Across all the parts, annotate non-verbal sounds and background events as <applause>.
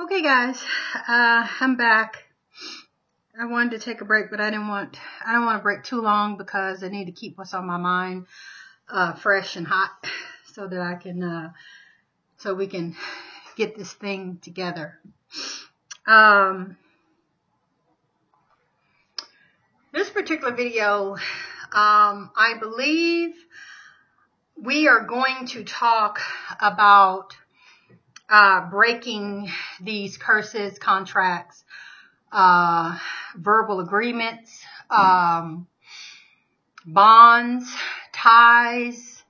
Okay, guys, uh, I'm back. I wanted to take a break, but I didn't want I don't want to break too long because I need to keep what's on my mind uh, fresh and hot, <laughs> so that I can uh, so we can get this thing together. Um, this particular video, um, I believe we are going to talk about uh, breaking these curses, contracts, uh, verbal agreements, um, bonds, ties,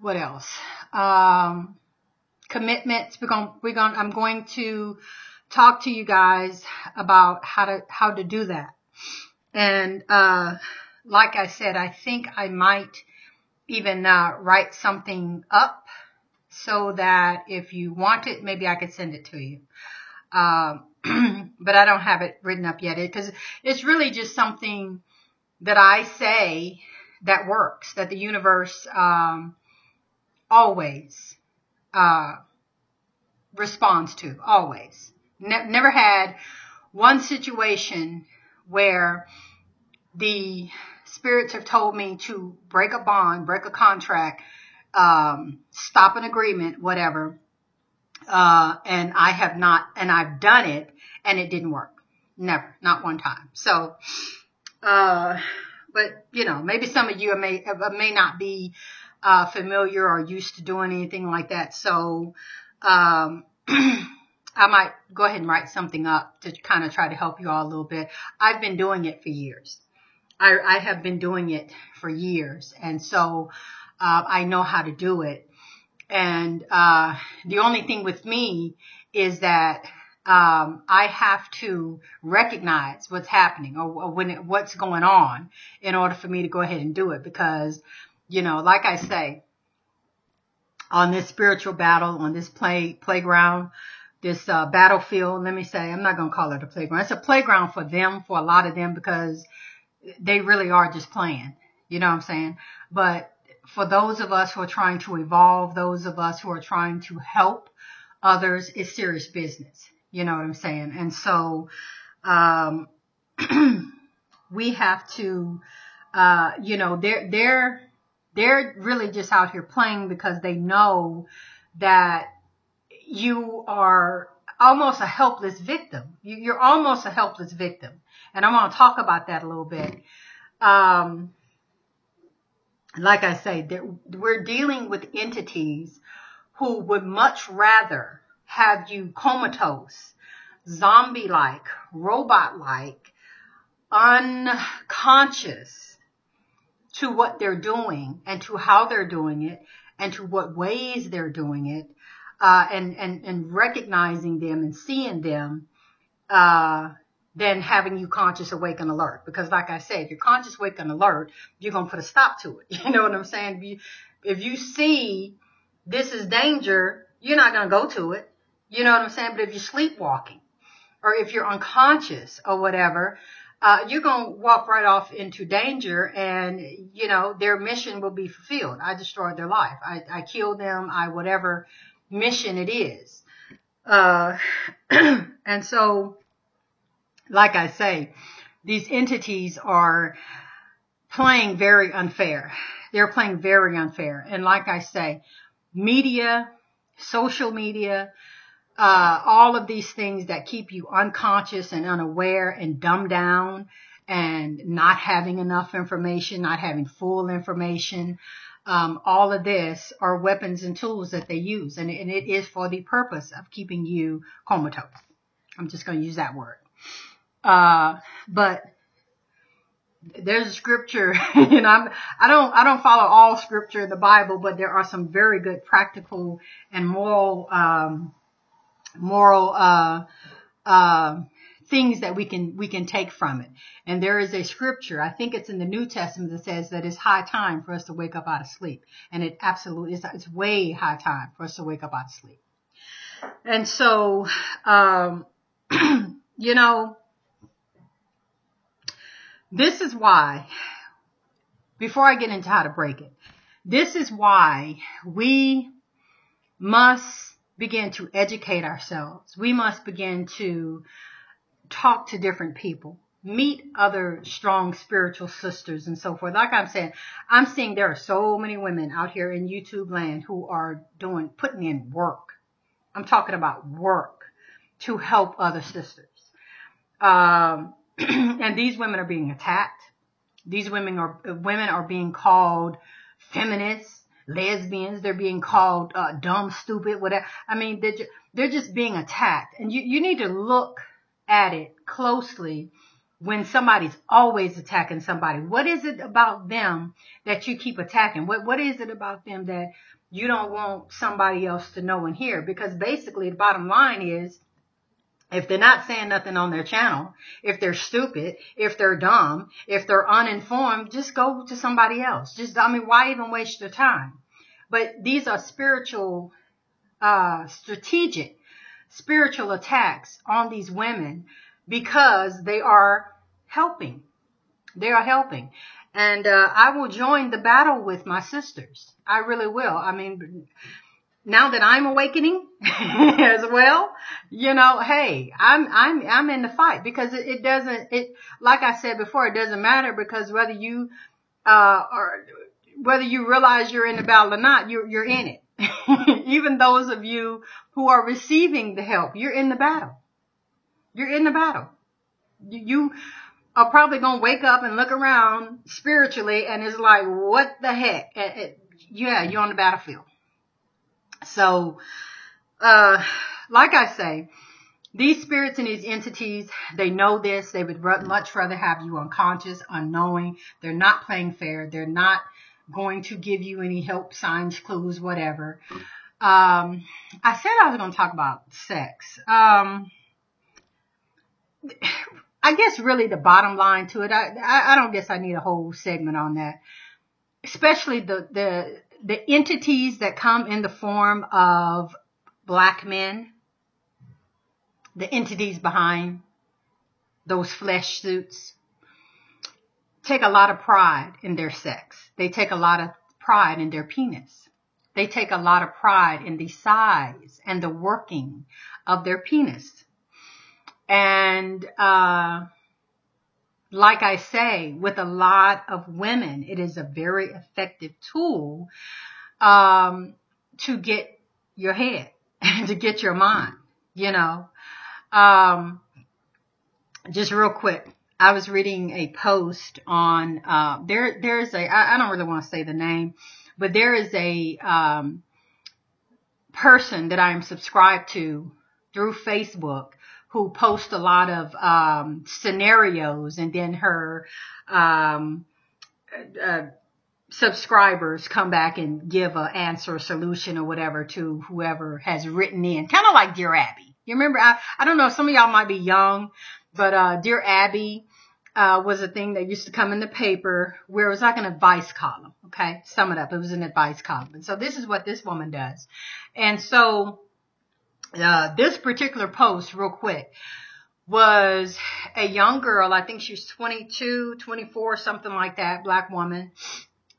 what else? Um, commitments. We're going, we're going, I'm going to talk to you guys about how to, how to do that. And, uh, like I said, I think I might even, uh, write something up so that if you want it, maybe I could send it to you. Um, <clears throat> but I don't have it written up yet because it's really just something that I say that works, that the universe, um, always, uh, responds to, always. Ne- never had one situation where the spirits have told me to break a bond, break a contract, um, stop an agreement, whatever. Uh, and I have not, and I've done it and it didn't work. Never, not one time. So, uh, but you know, maybe some of you may, uh, may not be, uh, familiar or used to doing anything like that. So, um, <clears throat> I might go ahead and write something up to kind of try to help you all a little bit. I've been doing it for years. I, I have been doing it for years. And so, uh, I know how to do it. And, uh, the only thing with me is that, um, I have to recognize what's happening or, or when it, what's going on in order for me to go ahead and do it because, you know, like I say, on this spiritual battle, on this play, playground, this, uh, battlefield, let me say, I'm not going to call it a playground. It's a playground for them, for a lot of them because they really are just playing. You know what I'm saying? But for those of us who are trying to evolve, those of us who are trying to help others, it's serious business. You know what I'm saying? And so, um, <clears throat> we have to, uh, you know, they're, they're, they're really just out here playing because they know that you are almost a helpless victim. You, are almost a helpless victim. And I'm going to talk about that a little bit. Um, like I say, we're dealing with entities who would much rather have you comatose, zombie-like, robot-like, unconscious to what they're doing and to how they're doing it and to what ways they're doing it, uh, and, and, and recognizing them and seeing them, uh, than having you conscious, awake, and alert. Because like I said, if you're conscious, awake, and alert, you're going to put a stop to it. <laughs> You know what I'm saying? If you, if you see this is danger, you're not going to go to it. You know what I'm saying? But if you're sleepwalking or if you're unconscious or whatever, uh, you're going to walk right off into danger and, you know, their mission will be fulfilled. I destroyed their life. I, I killed them. I, whatever mission it is. Uh, <clears throat> and so, like I say, these entities are playing very unfair. They're playing very unfair. And like I say, media, social media, uh, all of these things that keep you unconscious and unaware and dumbed down and not having enough information, not having full information. Um, all of this are weapons and tools that they use, and, and it is for the purpose of keeping you comatose. I'm just going to use that word. Uh, but there's a scripture, <laughs> and I'm, I don't, I don't follow all scripture in the Bible, but there are some very good practical and moral, um, moral, uh, uh, things that we can, we can take from it. And there is a scripture, I think it's in the New Testament that says that it's high time for us to wake up out of sleep. And it absolutely is, it's way high time for us to wake up out of sleep. And so, um, <clears throat> you know, this is why, before I get into how to break it, this is why we must begin to educate ourselves. We must begin to talk to different people, meet other strong spiritual sisters and so forth. Like I'm saying, I'm seeing there are so many women out here in YouTube land who are doing, putting in work. I'm talking about work to help other sisters. Um, <clears throat> and these women are being attacked. These women are, women are being called feminists lesbians. They're being called uh, dumb, stupid, whatever. I mean, they're just, they're just being attacked, and you you need to look at it closely when somebody's always attacking somebody. What is it about them that you keep attacking? What what is it about them that you don't want somebody else to know and hear? Because basically, the bottom line is if they're not saying nothing on their channel, if they're stupid, if they're dumb, if they're uninformed, just go to somebody else. Just, I mean, why even waste your time? But these are spiritual, uh, strategic, spiritual attacks on these women because they are helping. They are helping. And, uh, I will join the battle with my sisters. I really will. I mean, now that I'm awakening <laughs> as well, you know, hey, I'm, I'm, I'm in the fight because it, it, doesn't, it, like I said before, it doesn't matter because whether you, uh, or whether you realize you're in the battle or not, you're, you're in it. <laughs> Even those of you who are receiving the help, you're in the battle. You're in the battle. You are probably going to wake up and look around spiritually and it's like, what the heck? It, it, yeah, you're on the battlefield. So, uh, like I say, these spirits and these entities, they know this. They would much rather have you unconscious, unknowing. They're not playing fair. They're not going to give you any help, signs, clues, whatever. Um, I said I was going to talk about sex. Um, I guess really the bottom line to it, I, I, I don't guess I need a whole segment on that. Especially the, the, the entities that come in the form of black men, the entities behind those flesh suits, take a lot of pride in their sex. They take a lot of pride in their penis. They take a lot of pride in the size and the working of their penis. And, uh, like I say, with a lot of women, it is a very effective tool um, to get your head and <laughs> to get your mind. You know, um, just real quick, I was reading a post on uh, there. There's a I, I don't really want to say the name, but there is a um, person that I am subscribed to through Facebook who posts a lot of um, scenarios and then her um, uh, subscribers come back and give an answer, solution or whatever to whoever has written in. Kind of like Dear Abby. You remember, I, I don't know, some of y'all might be young, but uh, Dear Abby uh, was a thing that used to come in the paper where it was like an advice column. Okay, sum it up. It was an advice column. And so this is what this woman does. And so uh, this particular post, real quick, was a young girl. I think she was 22, 24, something like that, black woman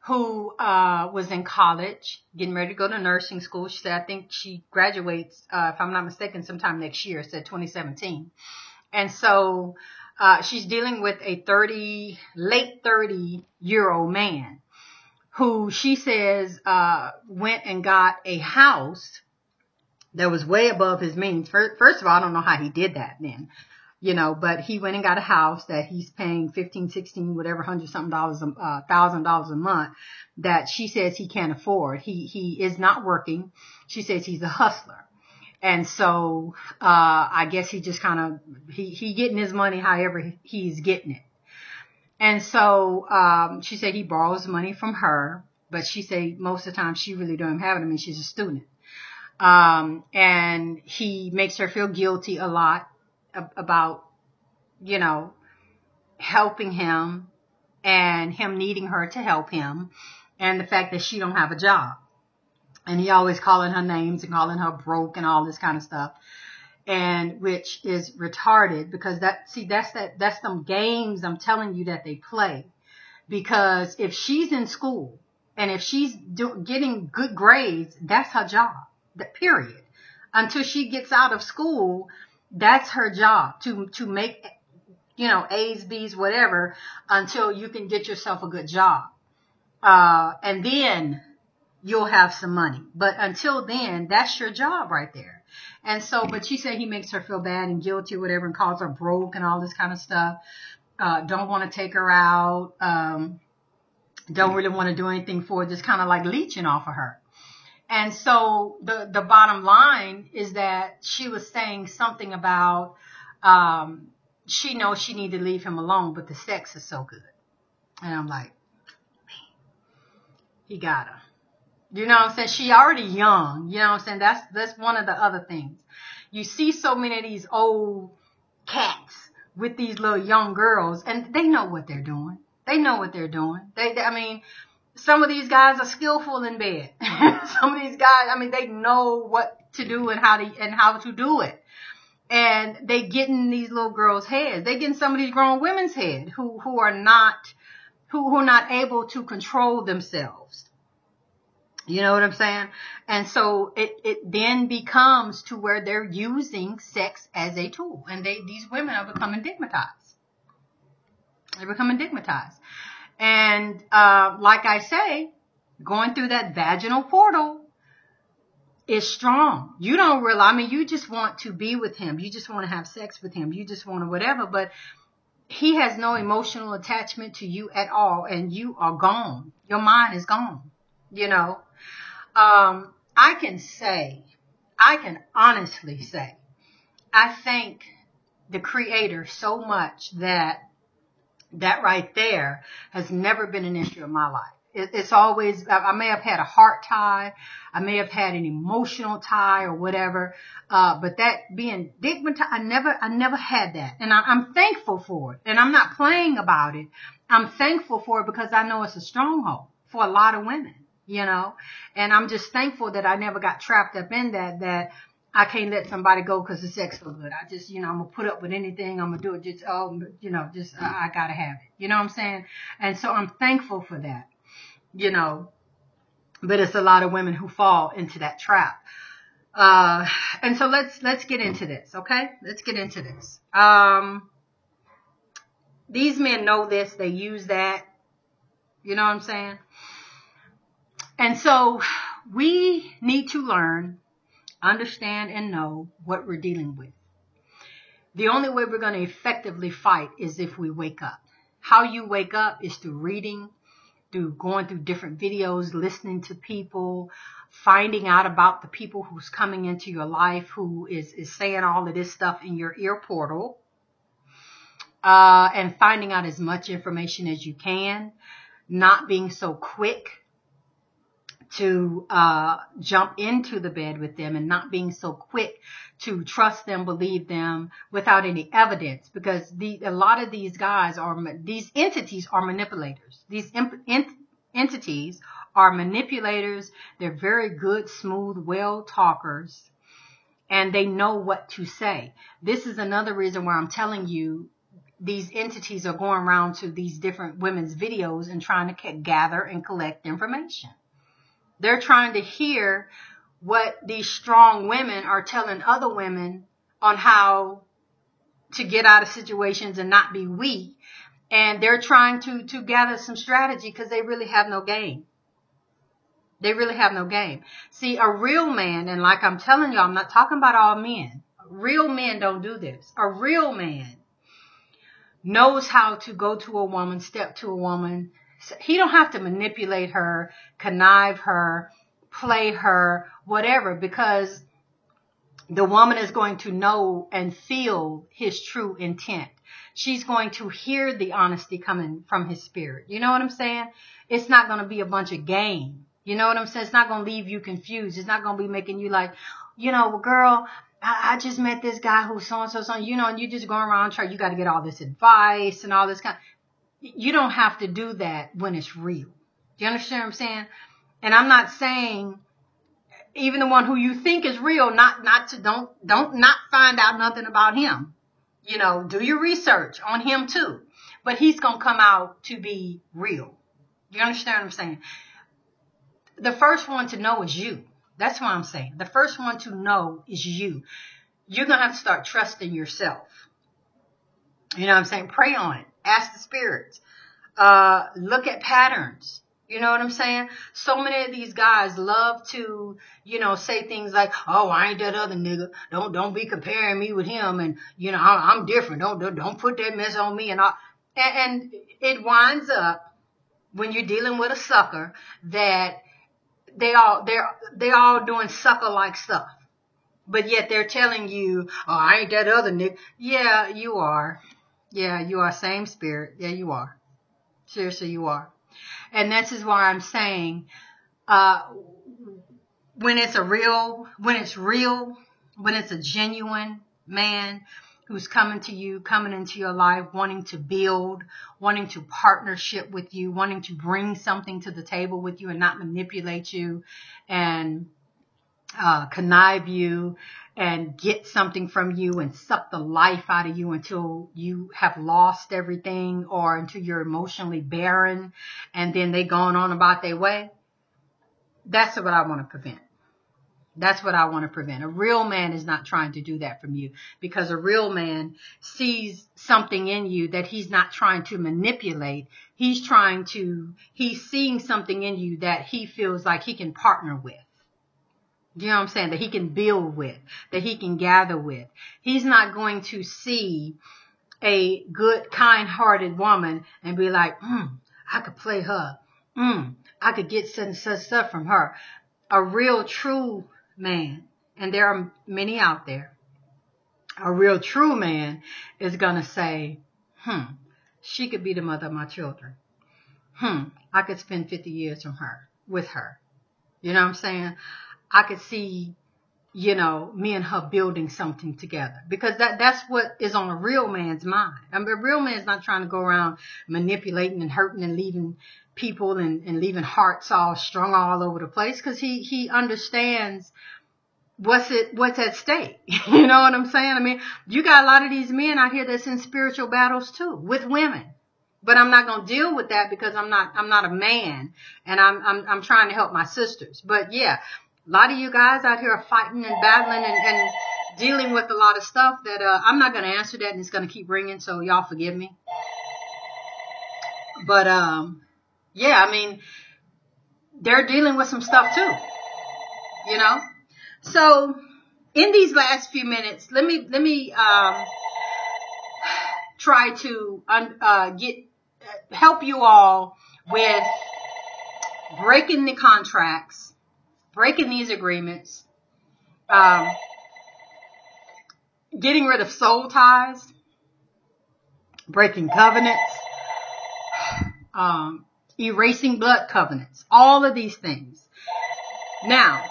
who uh, was in college, getting ready to go to nursing school. She said, I think she graduates, uh, if I'm not mistaken, sometime next year, said 2017. And so uh, she's dealing with a 30, late 30 year old man who she says uh, went and got a house that was way above his means. First of all, I don't know how he did that then, you know, but he went and got a house that he's paying 15, 16, whatever, hundred something dollars, a uh, thousand dollars a month that she says he can't afford. He, he is not working. She says he's a hustler. And so, uh, I guess he just kind of, he, he getting his money however he's getting it. And so, um, she said he borrows money from her, but she said most of the time she really don't have it. I mean, she's a student. Um, and he makes her feel guilty a lot about, you know, helping him and him needing her to help him and the fact that she don't have a job. And he always calling her names and calling her broke and all this kind of stuff. And which is retarded because that, see, that's that, that's some games I'm telling you that they play. Because if she's in school and if she's do, getting good grades, that's her job. That period. until she gets out of school. That's her job to, to make, you know, A's, B's, whatever until you can get yourself a good job. Uh, and then you'll have some money. But until then, that's your job right there. And so, but she said he makes her feel bad and guilty whatever and calls her broke and all this kind of stuff. Uh, don't want to take her out. Um, don't really want to do anything for her, just kind of like leeching off of her. And so the, the bottom line is that she was saying something about, um, she knows she need to leave him alone, but the sex is so good. And I'm like, he got her. You know what I'm saying? She already young. You know what I'm saying? That's, that's one of the other things. You see so many of these old cats with these little young girls and they know what they're doing. They know what they're doing. They, they I mean, some of these guys are skillful in bed. Mm-hmm. <laughs> some of these guys, I mean, they know what to do and how to, and how to do it. And they get in these little girls' heads. They get in some of these grown women's head who, who are not, who, who are not able to control themselves. You know what I'm saying? And so it, it then becomes to where they're using sex as a tool and they, these women are becoming stigmatized. They're becoming stigmatized. And, uh, like I say, going through that vaginal portal is strong. You don't realize, I mean, you just want to be with him. You just want to have sex with him. You just want to whatever, but he has no emotional attachment to you at all and you are gone. Your mind is gone, you know? Um, I can say, I can honestly say, I thank the creator so much that that right there has never been an issue in my life. It, it's always, I may have had a heart tie, I may have had an emotional tie or whatever, uh, but that being stigmatized, I never, I never had that. And I, I'm thankful for it. And I'm not playing about it. I'm thankful for it because I know it's a stronghold for a lot of women you know, and I'm just thankful that I never got trapped up in that, that I can't let somebody go because the sex so good. I just, you know, I'm gonna put up with anything. I'm gonna do it just, oh, you know, just, I, I gotta have it. You know what I'm saying? And so I'm thankful for that, you know, but it's a lot of women who fall into that trap. Uh, and so let's, let's get into this. Okay. Let's get into this. Um, these men know this. They use that. You know what I'm saying? And so we need to learn, understand, and know what we're dealing with. The only way we're going to effectively fight is if we wake up. How you wake up is through reading, through going through different videos, listening to people, finding out about the people who's coming into your life, who is, is saying all of this stuff in your ear portal, uh, and finding out as much information as you can, not being so quick to uh, jump into the bed with them and not being so quick to trust them, believe them without any evidence because the, a lot of these guys are, these entities are manipulators. These imp, ent, entities are manipulators. They're very good, smooth, well talkers and they know what to say. This is another reason why I'm telling you these entities are going around to these different women's videos and trying to gather and collect information. They're trying to hear what these strong women are telling other women on how to get out of situations and not be weak. And they're trying to, to gather some strategy because they really have no game. They really have no game. See, a real man, and like I'm telling you, I'm not talking about all men. Real men don't do this. A real man knows how to go to a woman, step to a woman, he don't have to manipulate her, connive her, play her, whatever, because the woman is going to know and feel his true intent. She's going to hear the honesty coming from his spirit. You know what I'm saying? It's not going to be a bunch of game. You know what I'm saying? It's not going to leave you confused. It's not going to be making you like, you know, girl, I, I just met this guy who's so and so, so, you know, and you just going around trying, you got to get all this advice and all this kind you don't have to do that when it's real. Do you understand what I'm saying? And I'm not saying even the one who you think is real, not, not to, don't, don't not find out nothing about him. You know, do your research on him too. But he's going to come out to be real. Do you understand what I'm saying? The first one to know is you. That's what I'm saying. The first one to know is you. You're going to have to start trusting yourself. You know what I'm saying? Pray on it. Ask the spirits. Uh, look at patterns. You know what I'm saying? So many of these guys love to, you know, say things like, "Oh, I ain't that other nigga. Don't don't be comparing me with him." And you know, I'm, I'm different. Don't, don't don't put that mess on me. And all. And, and it winds up when you're dealing with a sucker that they all they're they all doing sucker like stuff. But yet they're telling you, "Oh, I ain't that other nigga." Yeah, you are. Yeah, you are same spirit. Yeah, you are. Seriously, you are. And this is why I'm saying, uh, when it's a real, when it's real, when it's a genuine man who's coming to you, coming into your life, wanting to build, wanting to partnership with you, wanting to bring something to the table with you and not manipulate you and uh, connive you and get something from you and suck the life out of you until you have lost everything or until you're emotionally barren and then they going on about their way. That's what I want to prevent. That's what I want to prevent. A real man is not trying to do that from you because a real man sees something in you that he's not trying to manipulate. He's trying to, he's seeing something in you that he feels like he can partner with. You know what I'm saying? That he can build with, that he can gather with. He's not going to see a good, kind-hearted woman and be like, mm, I could play her. Mm, I could get such and such stuff from her. A real true man, and there are many out there, a real true man is going to say, hmm, she could be the mother of my children. Hmm, I could spend 50 years from her, with her. You know what I'm saying? I could see, you know, me and her building something together because that, that's what is on a real man's mind. I mean, a real man's not trying to go around manipulating and hurting and leaving people and, and leaving hearts all strung all over the place because he, he understands what's it, what's at stake. <laughs> you know what I'm saying? I mean, you got a lot of these men out here that's in spiritual battles too with women. But I'm not going to deal with that because I'm not, I'm not a man and I'm, I'm, I'm trying to help my sisters. But yeah, a lot of you guys out here are fighting and battling and, and dealing with a lot of stuff that uh, I'm not going to answer that and it's going to keep ringing, so y'all forgive me. But um, yeah, I mean, they're dealing with some stuff too, you know. So in these last few minutes, let me let me um, try to uh, get help you all with breaking the contracts breaking these agreements, um, getting rid of soul ties, breaking covenants, um, erasing blood covenants, all of these things. Now,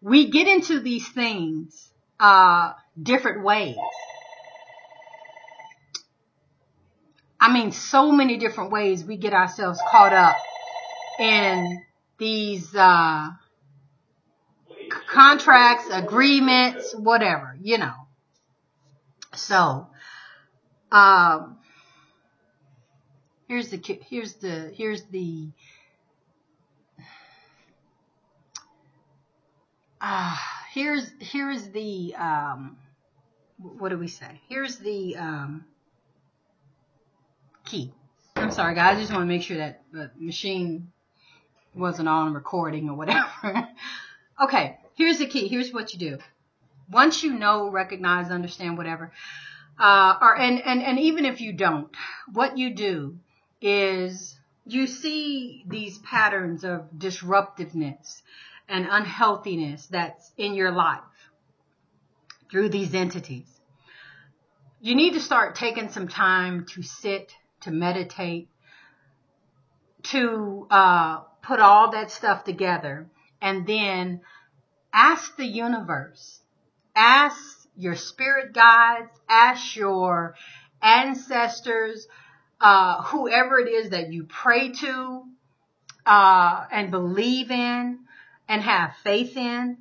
we get into these things uh, different ways. I mean, so many different ways we get ourselves caught up in these uh, contracts, agreements, whatever, you know. So, um, here's the, here's the, here's the, uh, here's, here's the, um, what do we say? Here's the, um, key. I'm sorry guys, I just want to make sure that the machine wasn't on recording or whatever. <laughs> okay here's the key. Here's what you do. Once you know, recognize, understand, whatever, uh, or and and and even if you don't, what you do is you see these patterns of disruptiveness and unhealthiness that's in your life through these entities. You need to start taking some time to sit, to meditate, to uh, put all that stuff together, and then ask the universe, ask your spirit guides, ask your ancestors, uh, whoever it is that you pray to, uh, and believe in and have faith in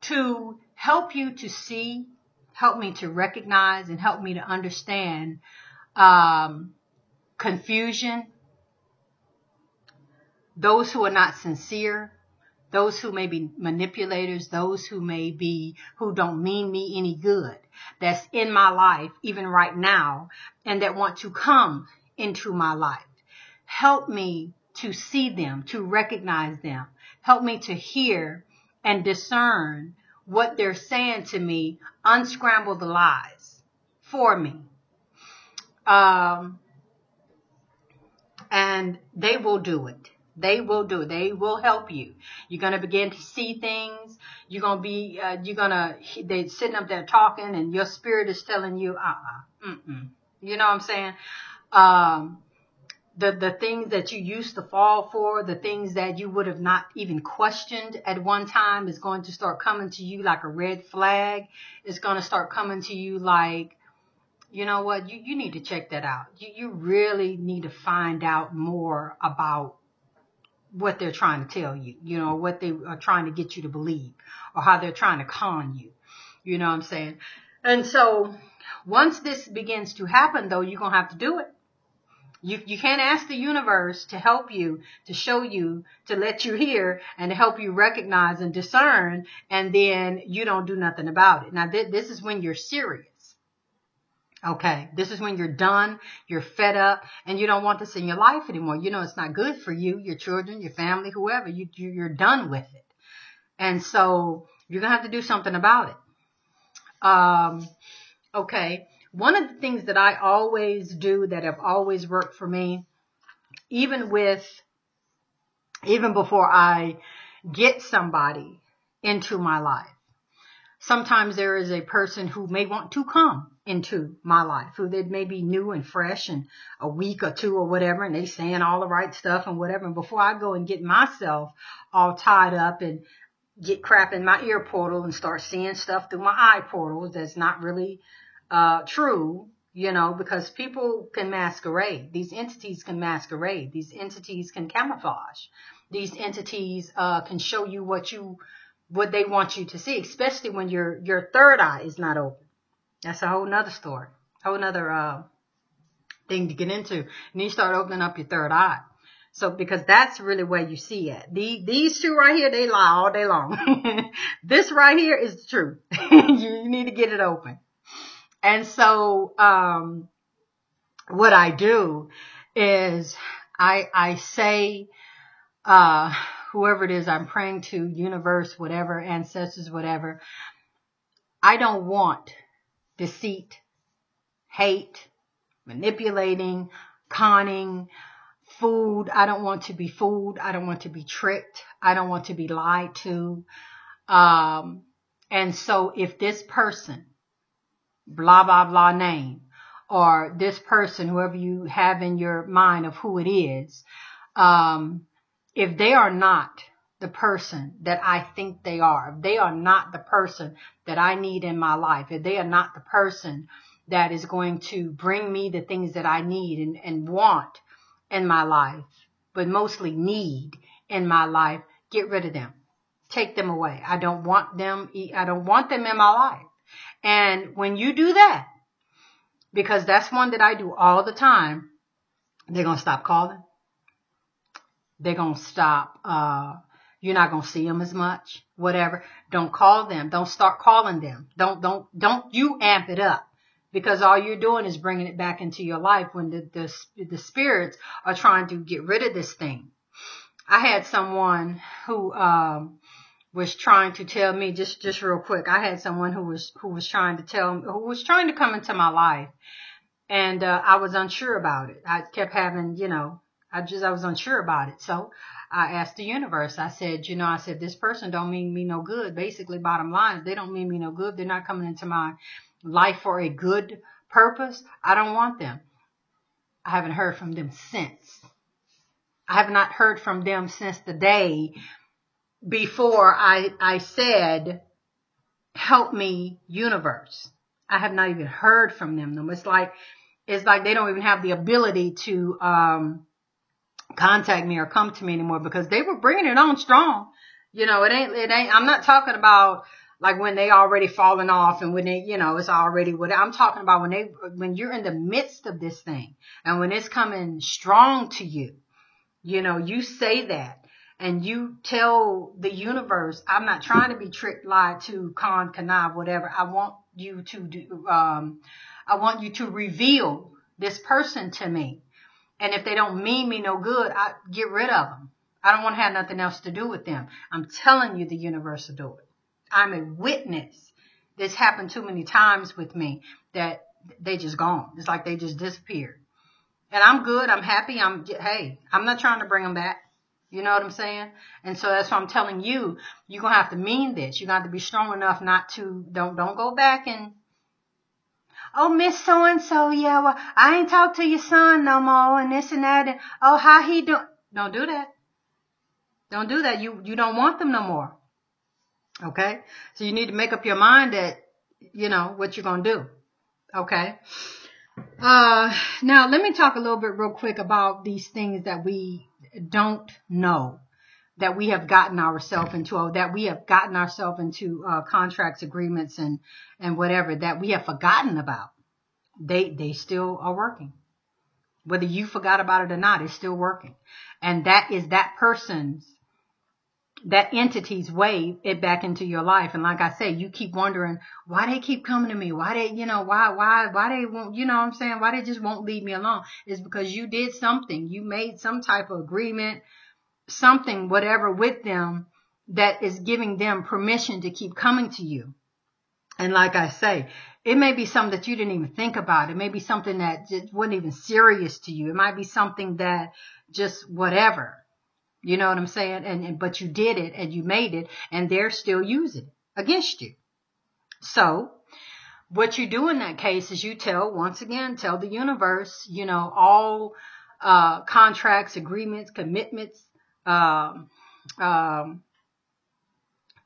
to help you to see, help me to recognize and help me to understand, um, confusion, those who are not sincere, those who may be manipulators, those who may be, who don't mean me any good, that's in my life, even right now, and that want to come into my life. Help me to see them, to recognize them. Help me to hear and discern what they're saying to me, unscramble the lies for me. Um, and they will do it. They will do. They will help you. You're going to begin to see things. You're going to be, uh, you're going to, they're sitting up there talking and your spirit is telling you, uh-uh, mm-mm. You know what I'm saying? Um, the, the things that you used to fall for, the things that you would have not even questioned at one time is going to start coming to you like a red flag. It's going to start coming to you like, you know what, you, you need to check that out. You, you really need to find out more about what they're trying to tell you, you know, what they are trying to get you to believe or how they're trying to con you. You know what I'm saying? And so once this begins to happen though, you're going to have to do it. You, you can't ask the universe to help you, to show you, to let you hear, and to help you recognize and discern, and then you don't do nothing about it. Now, th- this is when you're serious. Okay, this is when you're done, you're fed up, and you don't want this in your life anymore. You know it's not good for you, your children, your family, whoever. You, you're done with it. And so you're to have to do something about it. Um, okay. One of the things that I always do that have always worked for me, even with, even before I get somebody into my life, sometimes there is a person who may want to come into my life who they may be new and fresh and a week or two or whatever and they saying all the right stuff and whatever and before I go and get myself all tied up and get crap in my ear portal and start seeing stuff through my eye portals that's not really uh, true, you know, because people can masquerade. These entities can masquerade. These entities can camouflage. These entities uh, can show you what you what they want you to see, especially when your your third eye is not open. That's a whole nother story, whole nother uh, thing to get into. And you start opening up your third eye. So because that's really where you see it. The, these two right here, they lie all day long. <laughs> this right here is the truth. you, <laughs> you need to get it open. And so, um, what I do is I, I say, uh, whoever it is I'm praying to, universe, whatever, ancestors, whatever, I don't want deceit, hate, manipulating, conning, food. I don't want to be fooled. I don't want to be tricked. I don't want to be lied to. Um, and so if this person blah, blah, blah name or this person, whoever you have in your mind of who it is, um, if they are not the person that I think they are, if they are not the person that I need in my life, if they are not the person that is going to bring me the things that I need and, and want in my life, but mostly need in my life, get rid of them. Take them away. I don't want them, I don't want them in my life. And when you do that, because that's one that I do all the time, they're going to stop calling. They're going to stop, uh, you're not going to see them as much, whatever. Don't call them. Don't start calling them. Don't, don't, don't you amp it up because all you're doing is bringing it back into your life when the, the, the spirits are trying to get rid of this thing. I had someone who, um, was trying to tell me just just real quick. I had someone who was who was trying to tell who was trying to come into my life, and uh, I was unsure about it. I kept having, you know, I just I was unsure about it. So I asked the universe. I said, you know, I said this person don't mean me no good. Basically, bottom line, they don't mean me no good. They're not coming into my life for a good purpose. I don't want them. I haven't heard from them since. I have not heard from them since the day before I, I said, help me universe. I have not even heard from them. It's like, it's like they don't even have the ability to, um, contact me or come to me anymore because they were bringing it on strong. You know, it ain't, it ain't, I'm not talking about like when they already fallen off and when they, you know, it's already what I'm talking about when they, when you're in the midst of this thing and when it's coming strong to you, you know, you say that and you tell the universe, I'm not trying to be tricked, lied to, con, connive, whatever. I want you to do, um, I want you to reveal this person to me. And if they don't mean me no good, I get rid of them. I don't want to have nothing else to do with them. I'm telling you the universe will do it. I'm a witness. This happened too many times with me that they just gone. It's like they just disappeared. And I'm good. I'm happy. I'm, hey, I'm not trying to bring them back. You know what I'm saying? And so that's why I'm telling you, you're going to have to mean this. You're going to have to be strong enough not to, don't, don't go back and, oh, Miss So and so, yeah, well, I ain't talk to your son no more and this and that. And, oh, how he do? Don't do that. Don't do that. You, you don't want them no more. Okay. So you need to make up your mind that, you know, what you're to do. Okay. Uh, now let me talk a little bit real quick about these things that we don't know that we have gotten ourselves into, that we have gotten ourselves into uh, contracts, agreements, and and whatever that we have forgotten about. They they still are working, whether you forgot about it or not. It's still working, and that is that person's that entity's way it back into your life. And like I say, you keep wondering why they keep coming to me. Why they, you know, why, why, why they won't, you know what I'm saying? Why they just won't leave me alone? It's because you did something. You made some type of agreement, something, whatever with them that is giving them permission to keep coming to you. And like I say, it may be something that you didn't even think about. It may be something that just wasn't even serious to you. It might be something that just whatever you know what I'm saying? And, and but you did it and you made it and they're still using it against you. So what you do in that case is you tell, once again, tell the universe, you know, all uh, contracts, agreements, commitments, um, um,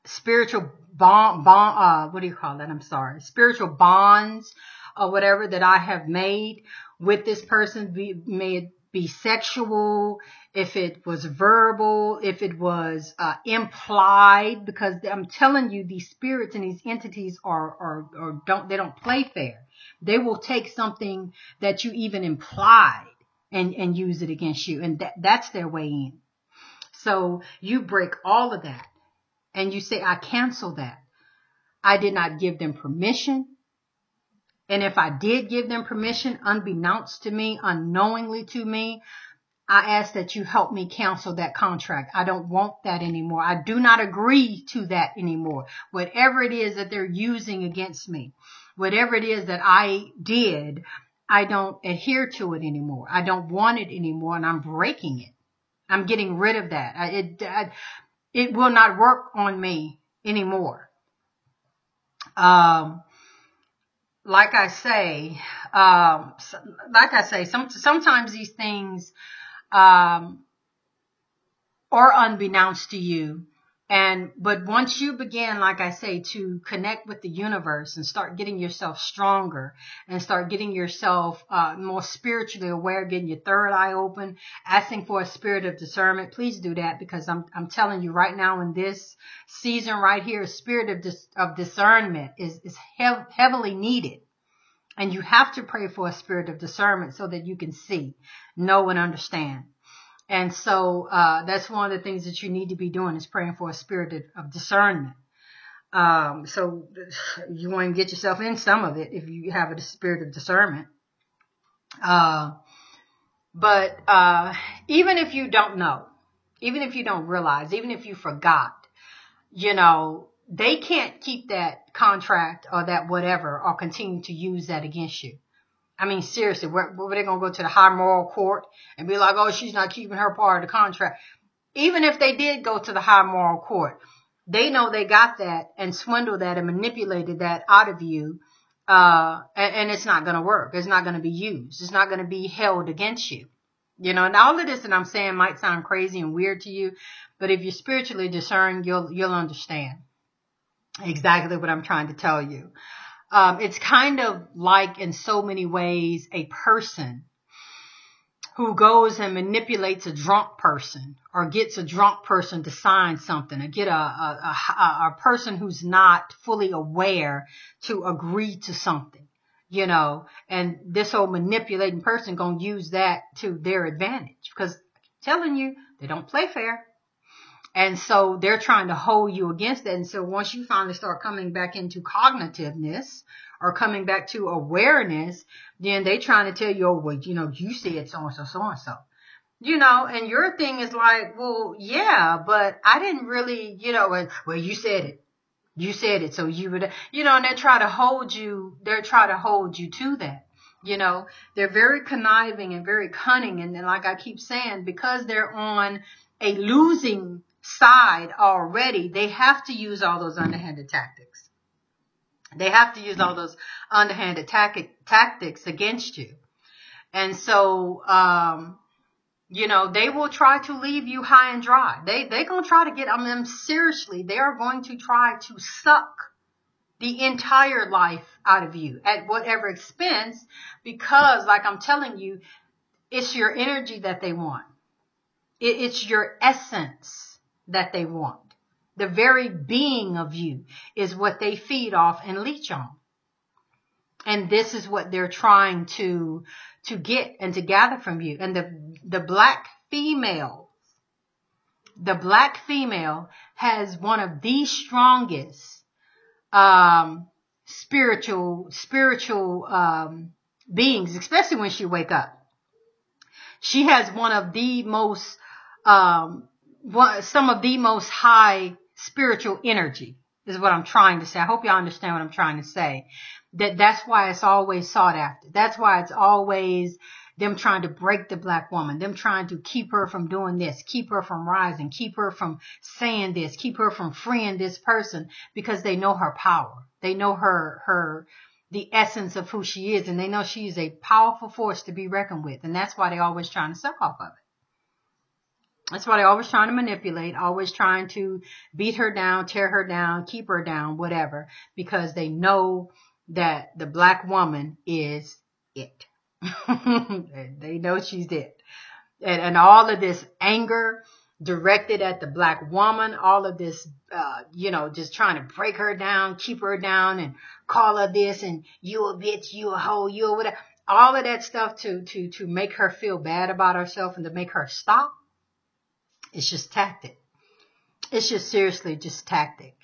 spiritual bond, bond, uh, what do you call that? I'm sorry, spiritual bonds or whatever that I have made with this person, be, may it be sexual, if it was verbal, if it was uh, implied, because I'm telling you, these spirits and these entities are, are, are don't, they don't play fair. They will take something that you even implied and, and use it against you. And that, that's their way in. So you break all of that and you say, I cancel that. I did not give them permission. And if I did give them permission, unbeknownst to me, unknowingly to me, I ask that you help me cancel that contract. I don't want that anymore. I do not agree to that anymore. Whatever it is that they're using against me, whatever it is that I did, I don't adhere to it anymore. I don't want it anymore and I'm breaking it. I'm getting rid of that. I, it, I, it will not work on me anymore. Um, like I say, um, like I say, some, sometimes these things, um, are unbeknownst to you. And, but once you begin, like I say, to connect with the universe and start getting yourself stronger and start getting yourself, uh, more spiritually aware, getting your third eye open, asking for a spirit of discernment, please do that because I'm, I'm telling you right now in this season right here, a spirit of, dis, of discernment is, is hev- heavily needed. And you have to pray for a spirit of discernment so that you can see, know, and understand. And so uh, that's one of the things that you need to be doing is praying for a spirit of discernment. Um, so <sighs> you want to get yourself in some of it if you have a spirit of discernment. Uh, but uh, even if you don't know, even if you don't realize, even if you forgot, you know, they can't keep that contract or that whatever or continue to use that against you. I mean, seriously, where, where they going to go to the high moral court and be like, oh, she's not keeping her part of the contract. Even if they did go to the high moral court, they know they got that and swindled that and manipulated that out of you. Uh, and, and it's not going to work. It's not going to be used. It's not going to be held against you. You know, and all of this that I'm saying might sound crazy and weird to you, but if you're spiritually discerned, you'll, you'll understand exactly what I'm trying to tell you. Um, it's kind of like in so many ways a person who goes and manipulates a drunk person or gets a drunk person to sign something or get a, a, a, a person who's not fully aware to agree to something, you know, and this old manipulating person gonna use that to their advantage because I'm telling you, they don't play fair. And so they're trying to hold you against that. And so once you finally start coming back into cognitiveness or coming back to awareness, then they're trying to tell you, oh, well, you know, you said so and so, so and so. You know, and your thing is like, well, yeah, but I didn't really, you know, well, you said it. You said it, so you would, you know, and they try to hold you, they're trying to hold you to that. You know, they're very conniving and very cunning. And then, like I keep saying, because they're on a losing side already, they have to use all those underhanded tactics. They have to use all those underhanded tactics against you. And so, um, you know, they will try to leave you high and dry. They, they gonna try to get, I mean, seriously, they are going to try to suck the entire life out of you at whatever expense because like I'm telling you, it's your energy that they want. It, it's your essence that they want. The very being of you is what they feed off and leech on. And this is what they're trying to, to get and to gather from you. And the, the black female, the black female has one of the strongest, um, spiritual, spiritual, um, beings, especially when she wake up. She has one of the most, um, some of the most high spiritual energy is what I'm trying to say. I hope y'all understand what I'm trying to say. That that's why it's always sought after. That's why it's always them trying to break the black woman, them trying to keep her from doing this, keep her from rising, keep her from saying this, keep her from freeing this person because they know her power. They know her, her, the essence of who she is and they know she is a powerful force to be reckoned with. And that's why they always trying to suck off of it. That's why they always trying to manipulate, always trying to beat her down, tear her down, keep her down, whatever, because they know that the black woman is it. <laughs> they know she's it. And, and all of this anger directed at the black woman, all of this, uh, you know, just trying to break her down, keep her down and call her this and you a bitch, you a hoe, you a whatever. All of that stuff to, to, to make her feel bad about herself and to make her stop. It's just tactic. It's just seriously just tactic.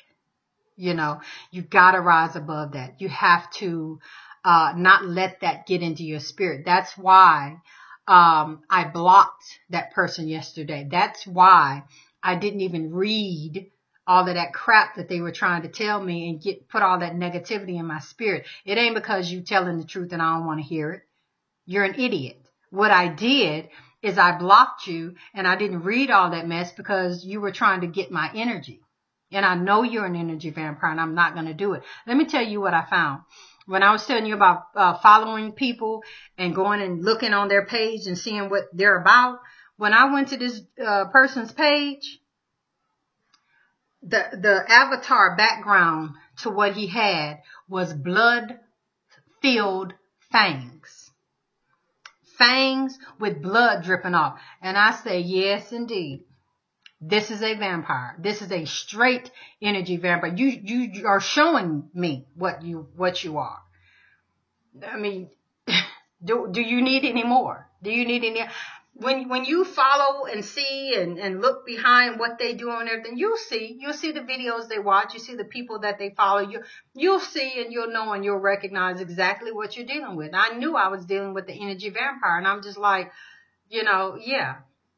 You know, you gotta rise above that. You have to, uh, not let that get into your spirit. That's why, um, I blocked that person yesterday. That's why I didn't even read all of that crap that they were trying to tell me and get put all that negativity in my spirit. It ain't because you telling the truth and I don't want to hear it. You're an idiot. What I did is I blocked you and I didn't read all that mess because you were trying to get my energy. And I know you're an energy vampire and I'm not going to do it. Let me tell you what I found. When I was telling you about uh, following people and going and looking on their page and seeing what they're about, when I went to this uh, person's page, the the avatar background to what he had was blood filled fangs. Fangs with blood dripping off. And I say, yes, indeed. This is a vampire. This is a straight energy vampire. You, you are showing me what you, what you are. I mean, <laughs> do, do you need any more? Do you need any? When when you follow and see and, and look behind what they do and everything, you'll see. You'll see the videos they watch. You see the people that they follow. You you'll see and you'll know and you'll recognize exactly what you're dealing with. I knew I was dealing with the energy vampire, and I'm just like, you know, yeah,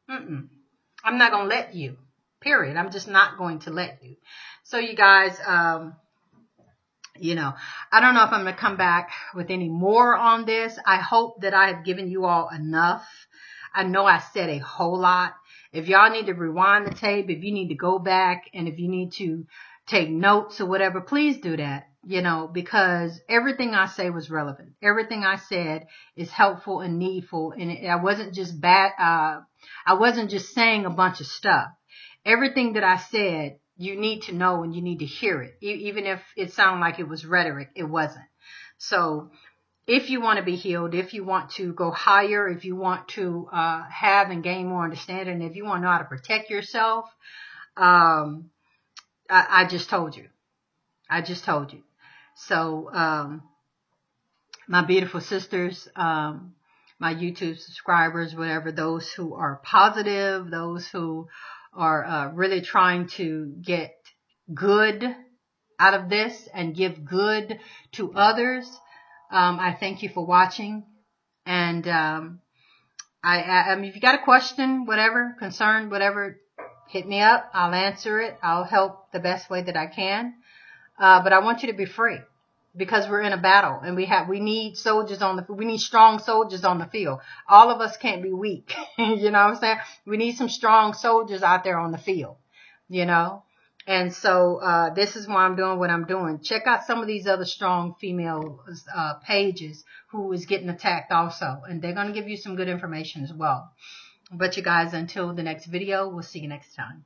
mm-mm. I'm not gonna let you. Period. I'm just not going to let you. So you guys, um, you know, I don't know if I'm to come back with any more on this. I hope that I have given you all enough I know I said a whole lot. If y'all need to rewind the tape, if you need to go back and if you need to take notes or whatever, please do that, you know, because everything I say was relevant. Everything I said is helpful and needful. And I wasn't just bad, uh, I wasn't just saying a bunch of stuff. Everything that I said, you need to know and you need to hear it. Even if it sounded like it was rhetoric, it wasn't. So if you want to be healed, if you want to go higher, if you want to uh, have and gain more understanding, if you want to know how to protect yourself, um, I, I, just told you. I just told you. So, um, my beautiful sisters, um, my YouTube subscribers, whatever, those who are positive, those who are uh, really trying to get good out of this and give good to others. Um, I thank you for watching. And um, I, I, I mean, if you got a question, whatever, concern, whatever, hit me up. I'll answer it. I'll help the best way that I can. Uh, but I want you to be free because we're in a battle and we have, we need soldiers on the, we need strong soldiers on the field. All of us can't be weak. <laughs> you know what I'm saying? We need some strong soldiers out there on the field, you know? And so, uh, this is why I'm doing what I'm doing. Check out some of these other strong female, uh, pages who is getting attacked also. And they're going to give you some good information as well. But you guys, until the next video, we'll see you next time.